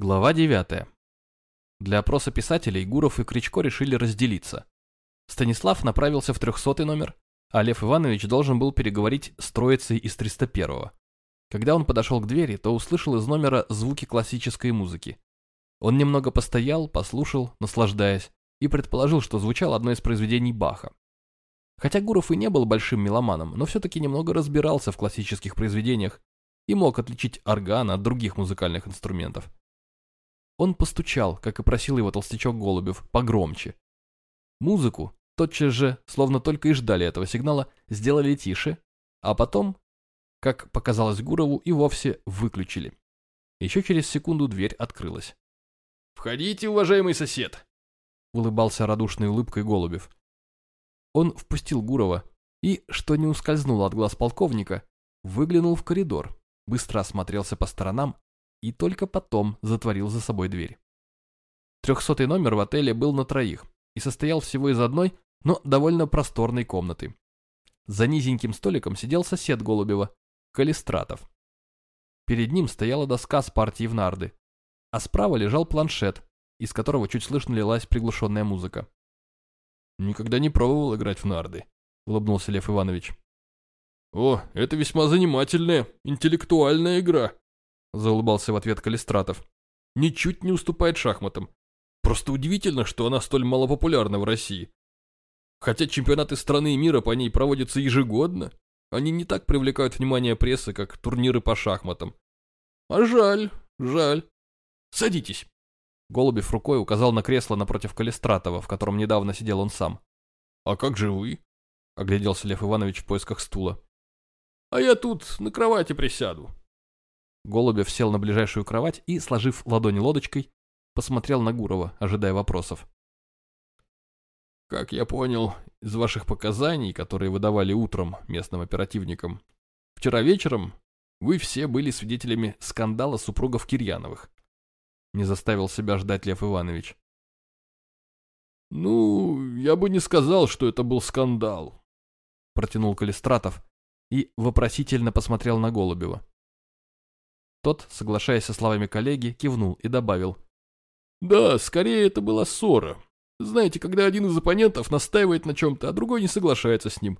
Глава 9. Для опроса писателей Гуров и Кричко решили разделиться. Станислав направился в 300 номер, а Лев Иванович должен был переговорить с троицей из 301-го. Когда он подошел к двери, то услышал из номера звуки классической музыки. Он немного постоял, послушал, наслаждаясь, и предположил, что звучало одно из произведений Баха. Хотя Гуров и не был большим меломаном, но все-таки немного разбирался в классических произведениях и мог отличить орган от других музыкальных инструментов. Он постучал, как и просил его толстячок Голубев, погромче. Музыку, тотчас же, словно только и ждали этого сигнала, сделали тише, а потом, как показалось Гурову, и вовсе выключили. Еще через секунду дверь открылась. «Входите, уважаемый сосед!» — улыбался радушной улыбкой Голубев. Он впустил Гурова и, что не ускользнуло от глаз полковника, выглянул в коридор, быстро осмотрелся по сторонам и только потом затворил за собой дверь. Трехсотый номер в отеле был на троих и состоял всего из одной, но довольно просторной комнаты. За низеньким столиком сидел сосед Голубева, Калистратов. Перед ним стояла доска с партией в нарды, а справа лежал планшет, из которого чуть слышно лилась приглушенная музыка. «Никогда не пробовал играть в нарды», — улыбнулся Лев Иванович. «О, это весьма занимательная, интеллектуальная игра», заулыбался в ответ Калистратов. Ничуть не уступает шахматам. Просто удивительно, что она столь малопопулярна в России. Хотя чемпионаты страны и мира по ней проводятся ежегодно, они не так привлекают внимание прессы, как турниры по шахматам. А жаль, жаль. Садитесь. Голубев рукой указал на кресло напротив Калистратова, в котором недавно сидел он сам. «А как же вы?» — огляделся Лев Иванович в поисках стула. «А я тут на кровати присяду. Голубев сел на ближайшую кровать и, сложив ладони лодочкой, посмотрел на Гурова, ожидая вопросов. «Как я понял из ваших показаний, которые вы давали утром местным оперативникам, вчера вечером вы все были свидетелями скандала супругов Кирьяновых». Не заставил себя ждать Лев Иванович. «Ну, я бы не сказал, что это был скандал», — протянул Калистратов и вопросительно посмотрел на Голубева. Тот, соглашаясь со словами коллеги, кивнул и добавил. «Да, скорее это была ссора. Знаете, когда один из оппонентов настаивает на чем-то, а другой не соглашается с ним.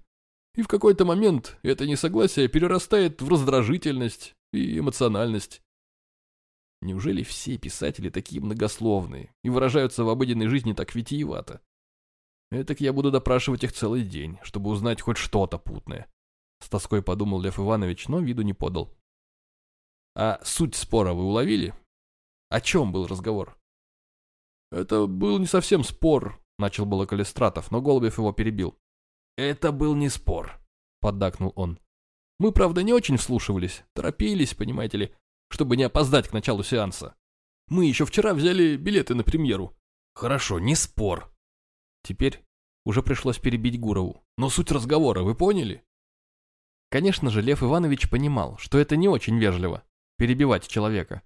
И в какой-то момент это несогласие перерастает в раздражительность и эмоциональность. Неужели все писатели такие многословные и выражаются в обыденной жизни так витиевато? Этак я буду допрашивать их целый день, чтобы узнать хоть что-то путное. С тоской подумал Лев Иванович, но виду не подал. А суть спора вы уловили? О чем был разговор? Это был не совсем спор, начал было Калистратов, но Голубев его перебил. Это был не спор, поддакнул он. Мы, правда, не очень вслушивались, торопились, понимаете ли, чтобы не опоздать к началу сеанса. Мы еще вчера взяли билеты на премьеру. Хорошо, не спор. Теперь уже пришлось перебить Гурову. Но суть разговора вы поняли? Конечно же, Лев Иванович понимал, что это не очень вежливо перебивать человека,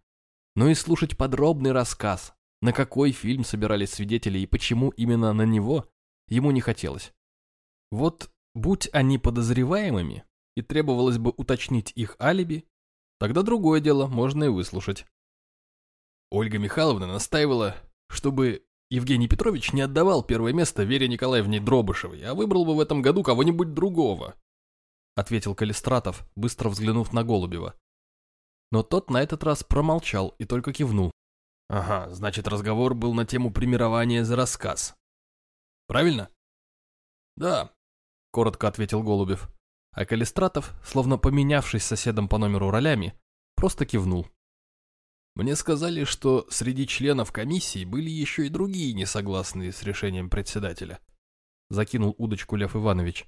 но и слушать подробный рассказ, на какой фильм собирались свидетели и почему именно на него, ему не хотелось. Вот будь они подозреваемыми, и требовалось бы уточнить их алиби, тогда другое дело можно и выслушать. Ольга Михайловна настаивала, чтобы Евгений Петрович не отдавал первое место Вере Николаевне Дробышевой, а выбрал бы в этом году кого-нибудь другого, ответил Калистратов, быстро взглянув на Голубева. Но тот на этот раз промолчал и только кивнул. Ага, значит разговор был на тему премирования за рассказ. Правильно? Да, коротко ответил Голубев. А Калистратов, словно поменявшись соседом по номеру ролями, просто кивнул. Мне сказали, что среди членов комиссии были еще и другие несогласные с решением председателя. Закинул удочку Лев Иванович.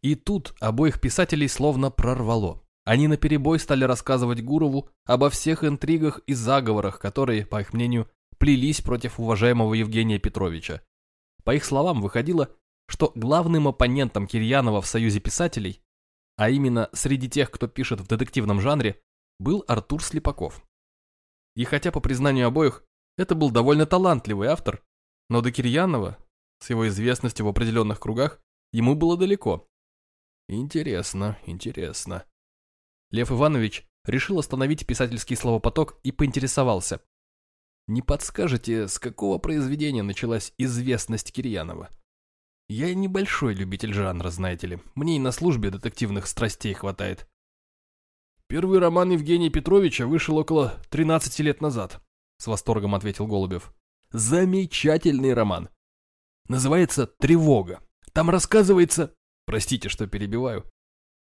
И тут обоих писателей словно прорвало. Они наперебой стали рассказывать Гурову обо всех интригах и заговорах, которые, по их мнению, плелись против уважаемого Евгения Петровича. По их словам, выходило, что главным оппонентом Кирьянова в Союзе писателей, а именно среди тех, кто пишет в детективном жанре, был Артур Слепаков. И хотя, по признанию обоих, это был довольно талантливый автор, но до Кирьянова, с его известностью в определенных кругах, ему было далеко. Интересно, интересно. Лев Иванович решил остановить писательский словопоток и поинтересовался. Не подскажете, с какого произведения началась известность Кирьянова? Я небольшой любитель жанра, знаете ли. Мне и на службе детективных страстей хватает. Первый роман Евгения Петровича вышел около 13 лет назад, с восторгом ответил Голубев. Замечательный роман. Называется «Тревога». Там рассказывается... Простите, что перебиваю.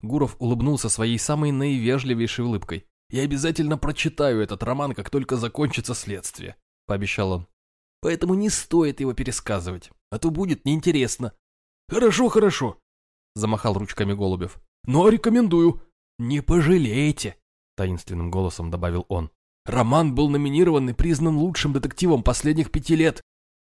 Гуров улыбнулся своей самой наивежливейшей улыбкой. «Я обязательно прочитаю этот роман, как только закончится следствие», — пообещал он. «Поэтому не стоит его пересказывать, а то будет неинтересно». «Хорошо, хорошо», — замахал ручками Голубев. «Но рекомендую». «Не пожалеете», — таинственным голосом добавил он. «Роман был номинирован и признан лучшим детективом последних пяти лет».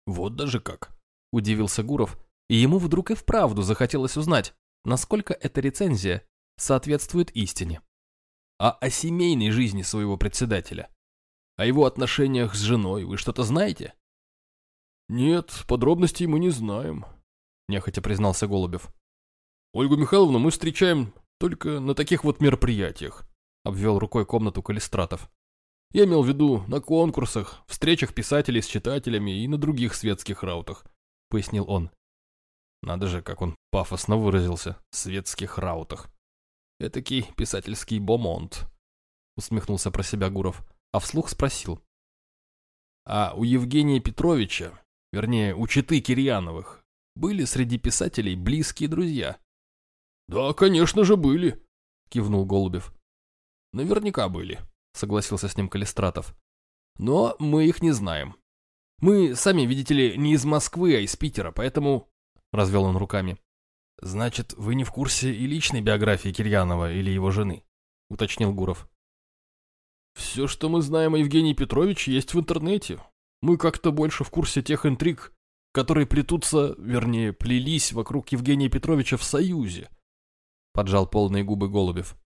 «Вот даже как», — удивился Гуров, и ему вдруг и вправду захотелось узнать, насколько эта рецензия соответствует истине. А о семейной жизни своего председателя? О его отношениях с женой вы что-то знаете? Нет, подробностей мы не знаем, нехотя признался Голубев. Ольгу Михайловну мы встречаем только на таких вот мероприятиях, обвел рукой комнату Калистратов. Я имел в виду на конкурсах, встречах писателей с читателями и на других светских раутах, пояснил он. Надо же, как он пафосно выразился, светских раутах. Этакий писательский бомонд, усмехнулся про себя Гуров, а вслух спросил. А у Евгения Петровича, вернее, у Читы Кирьяновых, были среди писателей близкие друзья? Да, конечно же, были, кивнул Голубев. Наверняка были, согласился с ним Калистратов. Но мы их не знаем. Мы сами, видите ли, не из Москвы, а из Питера, поэтому развел он руками. «Значит, вы не в курсе и личной биографии Кирьянова или его жены?» — уточнил Гуров. «Все, что мы знаем о Евгении Петровиче, есть в интернете. Мы как-то больше в курсе тех интриг, которые плетутся, вернее, плелись вокруг Евгения Петровича в Союзе», — поджал полные губы Голубев.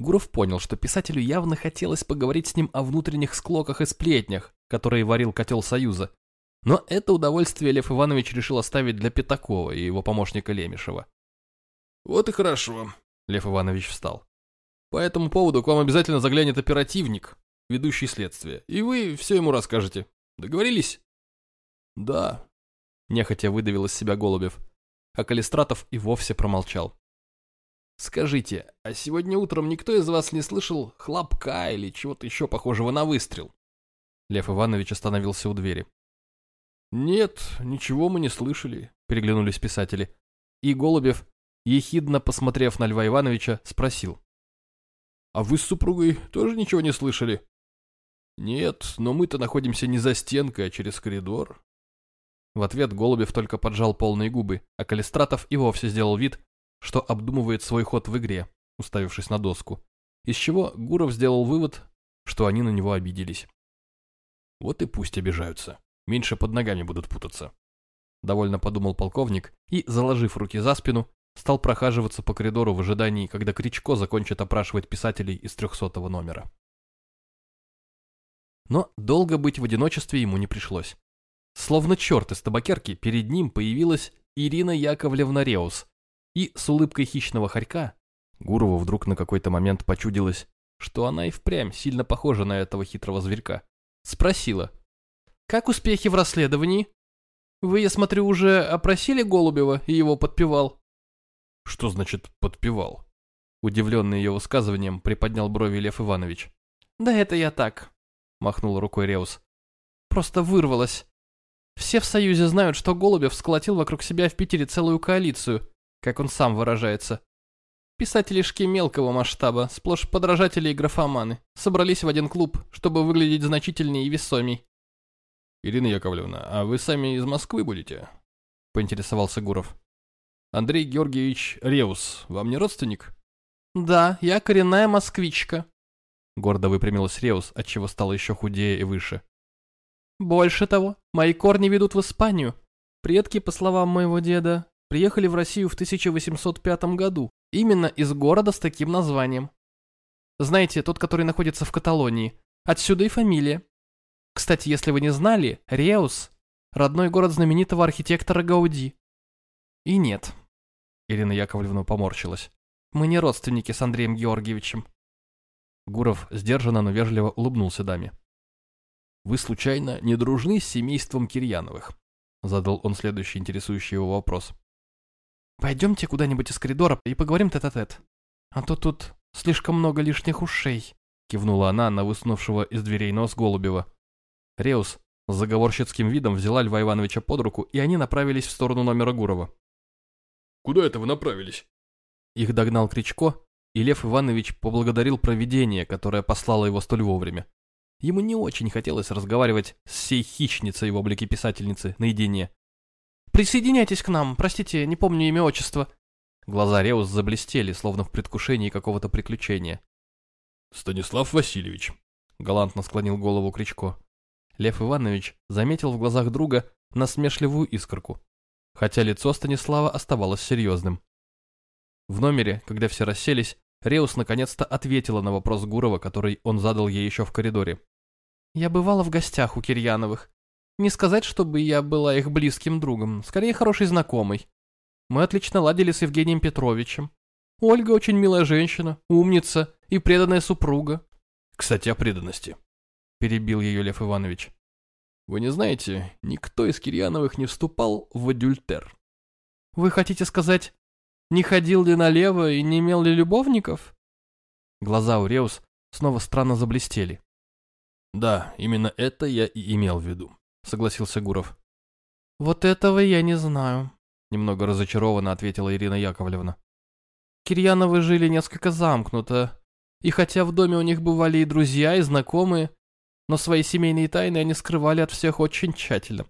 Гуров понял, что писателю явно хотелось поговорить с ним о внутренних склоках и сплетнях, которые варил котел Союза, но это удовольствие Лев Иванович решил оставить для Пятакова и его помощника Лемешева. «Вот и хорошо», — Лев Иванович встал. «По этому поводу к вам обязательно заглянет оперативник, ведущий следствие, и вы все ему расскажете. Договорились?» «Да», — нехотя выдавил из себя Голубев, а Калистратов и вовсе промолчал. «Скажите, а сегодня утром никто из вас не слышал хлопка или чего-то еще похожего на выстрел?» Лев Иванович остановился у двери. «Нет, ничего мы не слышали», — переглянулись писатели. И Голубев, ехидно посмотрев на Льва Ивановича, спросил. «А вы с супругой тоже ничего не слышали?» «Нет, но мы-то находимся не за стенкой, а через коридор». В ответ Голубев только поджал полные губы, а Калистратов и вовсе сделал вид, что обдумывает свой ход в игре, уставившись на доску, из чего Гуров сделал вывод, что они на него обиделись. Вот и пусть обижаются меньше под ногами будут путаться. Довольно подумал полковник и, заложив руки за спину, стал прохаживаться по коридору в ожидании, когда Кричко закончит опрашивать писателей из трехсотого номера. Но долго быть в одиночестве ему не пришлось. Словно черт из табакерки, перед ним появилась Ирина Яковлевна Реус, и с улыбкой хищного хорька Гурову вдруг на какой-то момент почудилось, что она и впрямь сильно похожа на этого хитрого зверька. Спросила, как успехи в расследовании? Вы, я смотрю, уже опросили Голубева и его подпевал. Что значит подпевал? Удивленный ее высказыванием, приподнял брови Лев Иванович. Да это я так, махнул рукой Реус. Просто вырвалось. Все в Союзе знают, что Голубев сколотил вокруг себя в Питере целую коалицию, как он сам выражается. Писателишки мелкого масштаба, сплошь подражатели и графоманы, собрались в один клуб, чтобы выглядеть значительнее и весомей. «Ирина Яковлевна, а вы сами из Москвы будете?» — поинтересовался Гуров. «Андрей Георгиевич Реус, вам не родственник?» «Да, я коренная москвичка», — гордо выпрямилась Реус, отчего стала еще худее и выше. «Больше того, мои корни ведут в Испанию. Предки, по словам моего деда, приехали в Россию в 1805 году, именно из города с таким названием. Знаете, тот, который находится в Каталонии. Отсюда и фамилия. Кстати, если вы не знали, Реус – родной город знаменитого архитектора Гауди. И нет. Ирина Яковлевна поморщилась. Мы не родственники с Андреем Георгиевичем. Гуров сдержанно, но вежливо улыбнулся даме. Вы, случайно, не дружны с семейством Кирьяновых? Задал он следующий интересующий его вопрос. Пойдемте куда-нибудь из коридора и поговорим тет-а-тет. А то тут слишком много лишних ушей. Кивнула она на высунувшего из дверей нос Голубева. Реус с заговорщицким видом взяла Льва Ивановича под руку, и они направились в сторону номера Гурова. «Куда это вы направились?» Их догнал Кричко, и Лев Иванович поблагодарил провидение, которое послало его столь вовремя. Ему не очень хотелось разговаривать с сей хищницей в облике писательницы наедине. «Присоединяйтесь к нам, простите, не помню имя отчества». Глаза Реус заблестели, словно в предвкушении какого-то приключения. «Станислав Васильевич», — галантно склонил голову Кричко. Лев Иванович заметил в глазах друга насмешливую искорку, хотя лицо Станислава оставалось серьезным. В номере, когда все расселись, Реус наконец-то ответила на вопрос Гурова, который он задал ей еще в коридоре. «Я бывала в гостях у Кирьяновых. Не сказать, чтобы я была их близким другом, скорее хорошей знакомой. Мы отлично ладили с Евгением Петровичем. Ольга очень милая женщина, умница и преданная супруга. Кстати, о преданности перебил ее Лев Иванович. Вы не знаете, никто из Кирьяновых не вступал в адюльтер. Вы хотите сказать, не ходил ли налево и не имел ли любовников? Глаза у Реус снова странно заблестели. Да, именно это я и имел в виду, согласился Гуров. Вот этого я не знаю, немного разочарованно ответила Ирина Яковлевна. Кирьяновы жили несколько замкнуто, и хотя в доме у них бывали и друзья, и знакомые, но свои семейные тайны они скрывали от всех очень тщательно.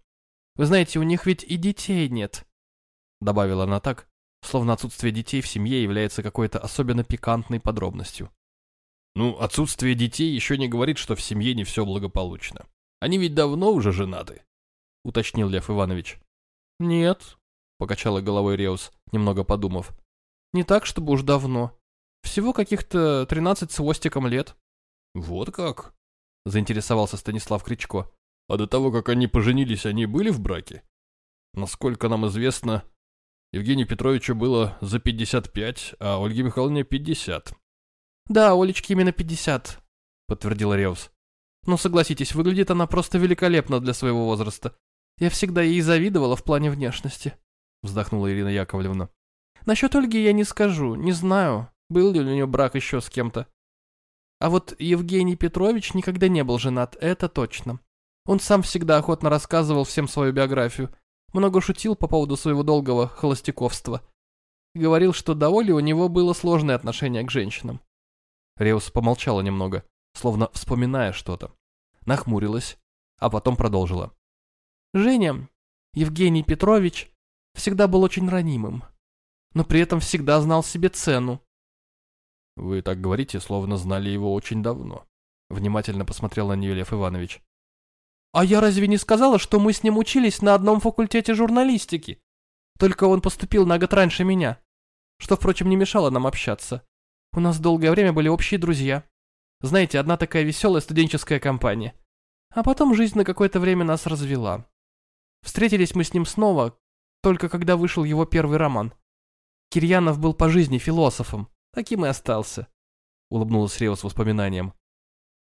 Вы знаете, у них ведь и детей нет. Добавила она так, словно отсутствие детей в семье является какой-то особенно пикантной подробностью. Ну, отсутствие детей еще не говорит, что в семье не все благополучно. Они ведь давно уже женаты, уточнил Лев Иванович. Нет, покачала головой Реус, немного подумав. Не так, чтобы уж давно. Всего каких-то тринадцать с хвостиком лет. Вот как? Заинтересовался Станислав Кричко. А до того, как они поженились, они были в браке? Насколько нам известно, Евгению Петровичу было за 55, а Ольге Михайловне 50. Да, Олечке именно 50, подтвердил Реус. Но согласитесь, выглядит она просто великолепно для своего возраста. Я всегда ей завидовала в плане внешности, вздохнула Ирина Яковлевна. Насчет Ольги я не скажу, не знаю, был ли у нее брак еще с кем-то. А вот Евгений Петрович никогда не был женат, это точно. Он сам всегда охотно рассказывал всем свою биографию, много шутил по поводу своего долгого холостяковства. Говорил, что до Оли у него было сложное отношение к женщинам. Реус помолчала немного, словно вспоминая что-то. Нахмурилась, а потом продолжила. Женя, Евгений Петрович, всегда был очень ранимым, но при этом всегда знал себе цену. Вы так говорите, словно знали его очень давно. Внимательно посмотрел на нее Лев Иванович. А я разве не сказала, что мы с ним учились на одном факультете журналистики? Только он поступил на год раньше меня. Что, впрочем, не мешало нам общаться. У нас долгое время были общие друзья. Знаете, одна такая веселая студенческая компания. А потом жизнь на какое-то время нас развела. Встретились мы с ним снова, только когда вышел его первый роман. Кирьянов был по жизни философом. Таким и остался», — улыбнулась Рева с воспоминанием.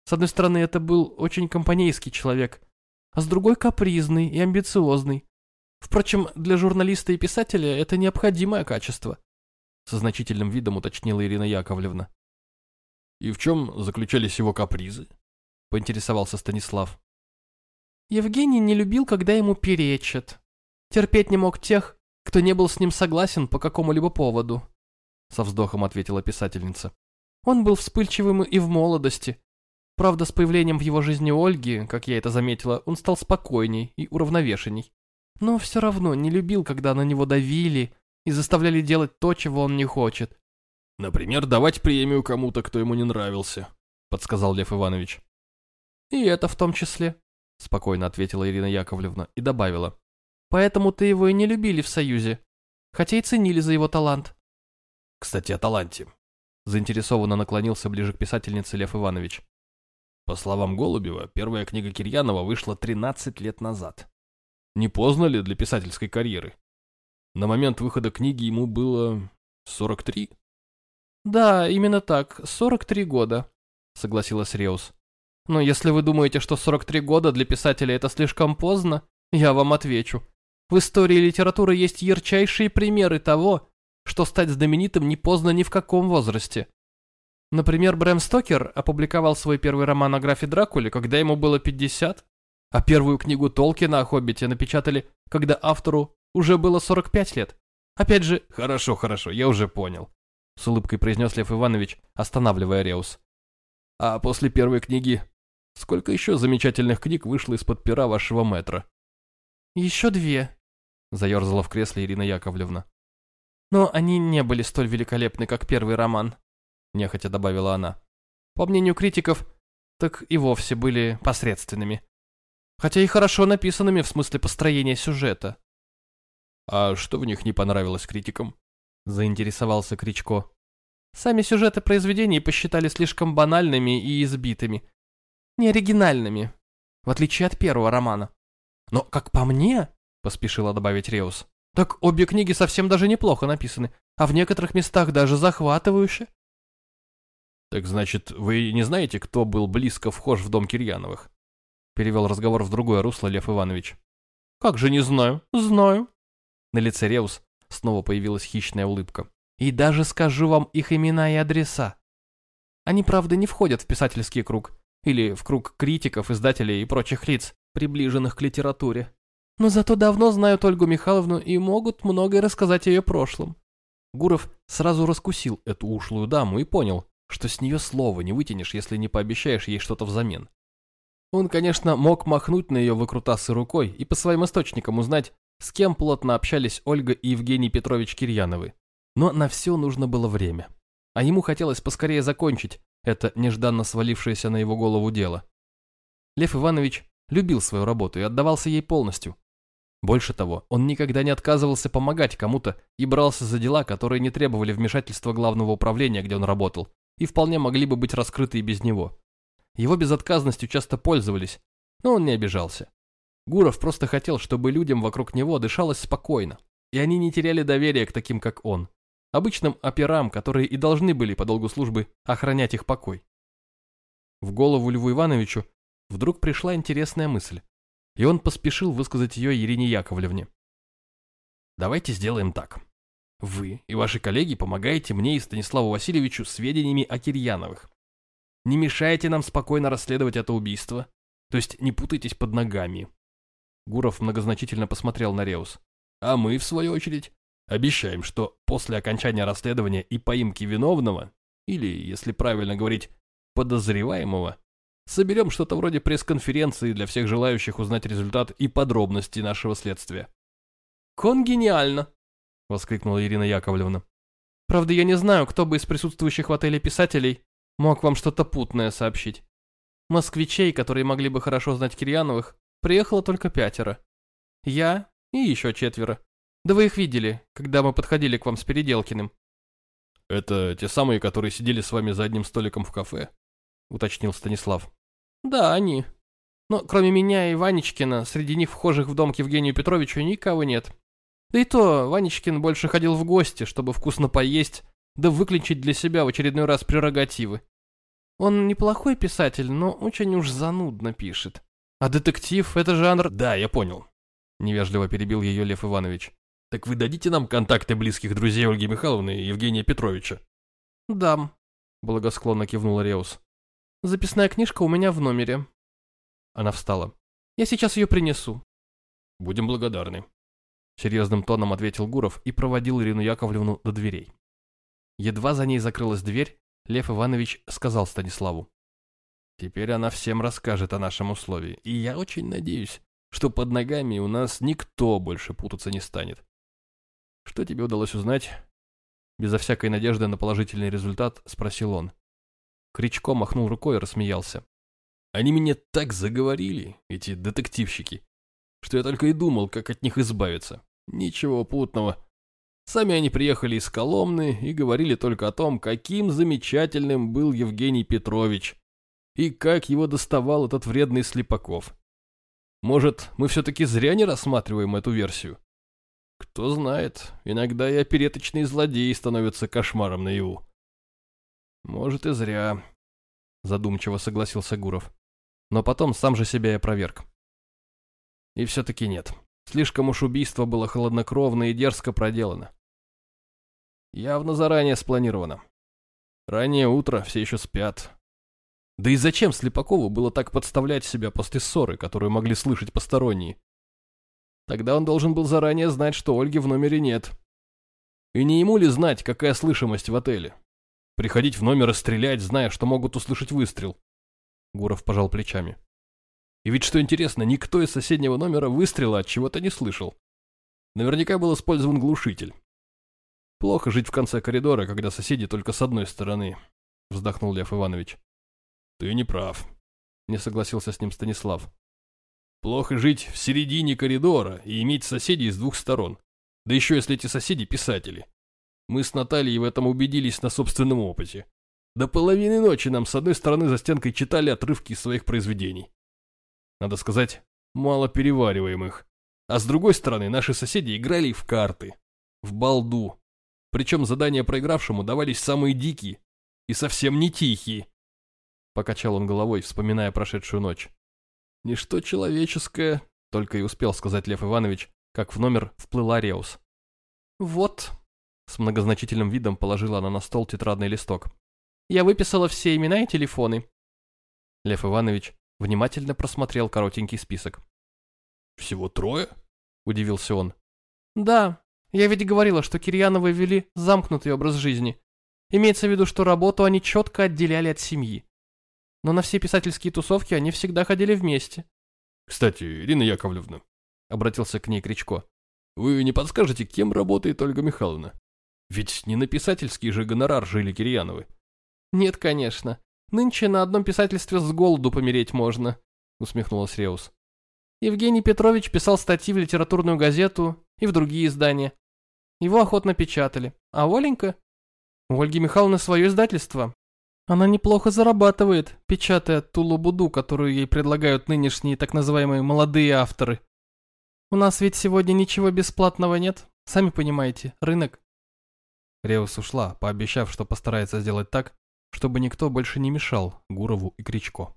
«С одной стороны, это был очень компанейский человек, а с другой — капризный и амбициозный. Впрочем, для журналиста и писателя это необходимое качество», — со значительным видом уточнила Ирина Яковлевна. «И в чем заключались его капризы?» — поинтересовался Станислав. Евгений не любил, когда ему перечат. Терпеть не мог тех, кто не был с ним согласен по какому-либо поводу со вздохом ответила писательница. Он был вспыльчивым и в молодости. Правда, с появлением в его жизни Ольги, как я это заметила, он стал спокойней и уравновешенней. Но все равно не любил, когда на него давили и заставляли делать то, чего он не хочет. «Например, давать премию кому-то, кто ему не нравился», — подсказал Лев Иванович. «И это в том числе», — спокойно ответила Ирина Яковлевна и добавила. «Поэтому-то его и не любили в Союзе, хотя и ценили за его талант. Кстати, о таланте. Заинтересованно наклонился ближе к писательнице Лев Иванович. По словам Голубева, первая книга Кирьянова вышла 13 лет назад. Не поздно ли для писательской карьеры? На момент выхода книги ему было 43? Да, именно так, 43 года, согласилась Реус. Но если вы думаете, что 43 года для писателя это слишком поздно, я вам отвечу. В истории литературы есть ярчайшие примеры того, что стать знаменитым не поздно ни в каком возрасте. Например, Брэм Стокер опубликовал свой первый роман о графе Дракуле, когда ему было 50, а первую книгу Толкина о Хоббите напечатали, когда автору уже было 45 лет. Опять же... Хорошо, хорошо, я уже понял, с улыбкой произнес Лев Иванович, останавливая Реус. А после первой книги сколько еще замечательных книг вышло из-под пера вашего метра? Еще две, заерзала в кресле Ирина Яковлевна. Но они не были столь великолепны, как первый роман, нехотя добавила она. По мнению критиков, так и вовсе были посредственными. Хотя и хорошо написанными в смысле построения сюжета. А что в них не понравилось критикам? Заинтересовался Кричко. Сами сюжеты произведений посчитали слишком банальными и избитыми. Неоригинальными, в отличие от первого романа. Но, как по мне, поспешила добавить Реус, так обе книги совсем даже неплохо написаны, а в некоторых местах даже захватывающе. Так значит, вы не знаете, кто был близко вхож в дом Кирьяновых? Перевел разговор в другое русло Лев Иванович. Как же не знаю, знаю. На лице Реус снова появилась хищная улыбка. И даже скажу вам их имена и адреса. Они, правда, не входят в писательский круг, или в круг критиков, издателей и прочих лиц, приближенных к литературе. Но зато давно знают Ольгу Михайловну и могут многое рассказать о ее прошлом. Гуров сразу раскусил эту ушлую даму и понял, что с нее слова не вытянешь, если не пообещаешь ей что-то взамен. Он, конечно, мог махнуть на ее выкрутасы рукой и по своим источникам узнать, с кем плотно общались Ольга и Евгений Петрович Кирьяновы. Но на все нужно было время. А ему хотелось поскорее закончить это нежданно свалившееся на его голову дело. Лев Иванович любил свою работу и отдавался ей полностью. Больше того, он никогда не отказывался помогать кому-то и брался за дела, которые не требовали вмешательства главного управления, где он работал, и вполне могли бы быть раскрыты и без него. Его безотказностью часто пользовались, но он не обижался. Гуров просто хотел, чтобы людям вокруг него дышалось спокойно, и они не теряли доверия к таким, как он, обычным операм, которые и должны были по долгу службы охранять их покой. В голову Льву Ивановичу вдруг пришла интересная мысль, и он поспешил высказать ее Ирине Яковлевне. «Давайте сделаем так. Вы и ваши коллеги помогаете мне и Станиславу Васильевичу сведениями о Кирьяновых. Не мешайте нам спокойно расследовать это убийство, то есть не путайтесь под ногами». Гуров многозначительно посмотрел на Реус. «А мы, в свою очередь, обещаем, что после окончания расследования и поимки виновного, или, если правильно говорить, подозреваемого, соберем что-то вроде пресс-конференции для всех желающих узнать результат и подробности нашего следствия». «Конгениально!» — воскликнула Ирина Яковлевна. «Правда, я не знаю, кто бы из присутствующих в отеле писателей мог вам что-то путное сообщить. Москвичей, которые могли бы хорошо знать Кирьяновых, приехало только пятеро. Я и еще четверо. Да вы их видели, когда мы подходили к вам с Переделкиным». «Это те самые, которые сидели с вами за одним столиком в кафе?» — уточнил Станислав. «Да, они. Но кроме меня и Ванечкина, среди них вхожих в дом к Евгению Петровичу никого нет. Да и то, Ванечкин больше ходил в гости, чтобы вкусно поесть, да выключить для себя в очередной раз прерогативы. Он неплохой писатель, но очень уж занудно пишет. А детектив — это жанр... Да, я понял. Невежливо перебил ее Лев Иванович. Так вы дадите нам контакты близких друзей Ольги Михайловны и Евгения Петровича? Дам, благосклонно кивнул Реус. Записная книжка у меня в номере. Она встала. Я сейчас ее принесу. Будем благодарны. Серьезным тоном ответил Гуров и проводил Ирину Яковлевну до дверей. Едва за ней закрылась дверь, Лев Иванович сказал Станиславу. «Теперь она всем расскажет о нашем условии, и я очень надеюсь, что под ногами у нас никто больше путаться не станет. Что тебе удалось узнать?» Безо всякой надежды на положительный результат спросил он. Кричко махнул рукой и рассмеялся. «Они меня так заговорили, эти детективщики, что я только и думал, как от них избавиться. Ничего путного. Сами они приехали из Коломны и говорили только о том, каким замечательным был Евгений Петрович и как его доставал этот вредный Слепаков. Может, мы все-таки зря не рассматриваем эту версию? Кто знает, иногда и опереточные злодеи становятся кошмаром наяву. Может и зря, задумчиво согласился Гуров. но потом сам же себя и опроверг. И все-таки нет. Слишком уж убийство было холоднокровно и дерзко проделано. Явно заранее спланировано. Раннее утро, все еще спят. Да и зачем Слепакову было так подставлять себя после ссоры, которую могли слышать посторонние? Тогда он должен был заранее знать, что Ольги в номере нет. И не ему ли знать, какая слышимость в отеле? Приходить в номер и стрелять, зная, что могут услышать выстрел? Гуров пожал плечами. И ведь что интересно, никто из соседнего номера выстрела от чего-то не слышал. Наверняка был использован глушитель. Плохо жить в конце коридора, когда соседи только с одной стороны, вздохнул Лев Иванович. Ты не прав, не согласился с ним Станислав. Плохо жить в середине коридора и иметь соседей с двух сторон. Да еще если эти соседи писатели. Мы с Натальей в этом убедились на собственном опыте. До половины ночи нам с одной стороны за стенкой читали отрывки из своих произведений. Надо сказать, мало перевариваемых. А с другой стороны, наши соседи играли в карты, в балду, причем задания проигравшему давались самые дикие и совсем не тихие. Покачал он головой, вспоминая прошедшую ночь. Ничто человеческое, только и успел сказать Лев Иванович, как в номер вплыла Реус. Вот, с многозначительным видом положила она на стол тетрадный листок. Я выписала все имена и телефоны. Лев Иванович внимательно просмотрел коротенький список. «Всего трое?» – удивился он. «Да, я ведь говорила, что Кирьяновы вели замкнутый образ жизни. Имеется в виду, что работу они четко отделяли от семьи. Но на все писательские тусовки они всегда ходили вместе. «Кстати, Ирина Яковлевна», — обратился к ней Кричко, — «вы не подскажете, кем работает Ольга Михайловна? Ведь не на писательский же гонорар жили Кирьяновы». «Нет, конечно. Нынче на одном писательстве с голоду помереть можно», — усмехнулась Реус. Евгений Петрович писал статьи в литературную газету и в другие издания. Его охотно печатали. А Оленька? У Ольги Михайловны свое издательство. Она неплохо зарабатывает, печатая ту лабуду, которую ей предлагают нынешние так называемые молодые авторы. У нас ведь сегодня ничего бесплатного нет, сами понимаете, рынок. Реус ушла, пообещав, что постарается сделать так, чтобы никто больше не мешал Гурову и Кричко.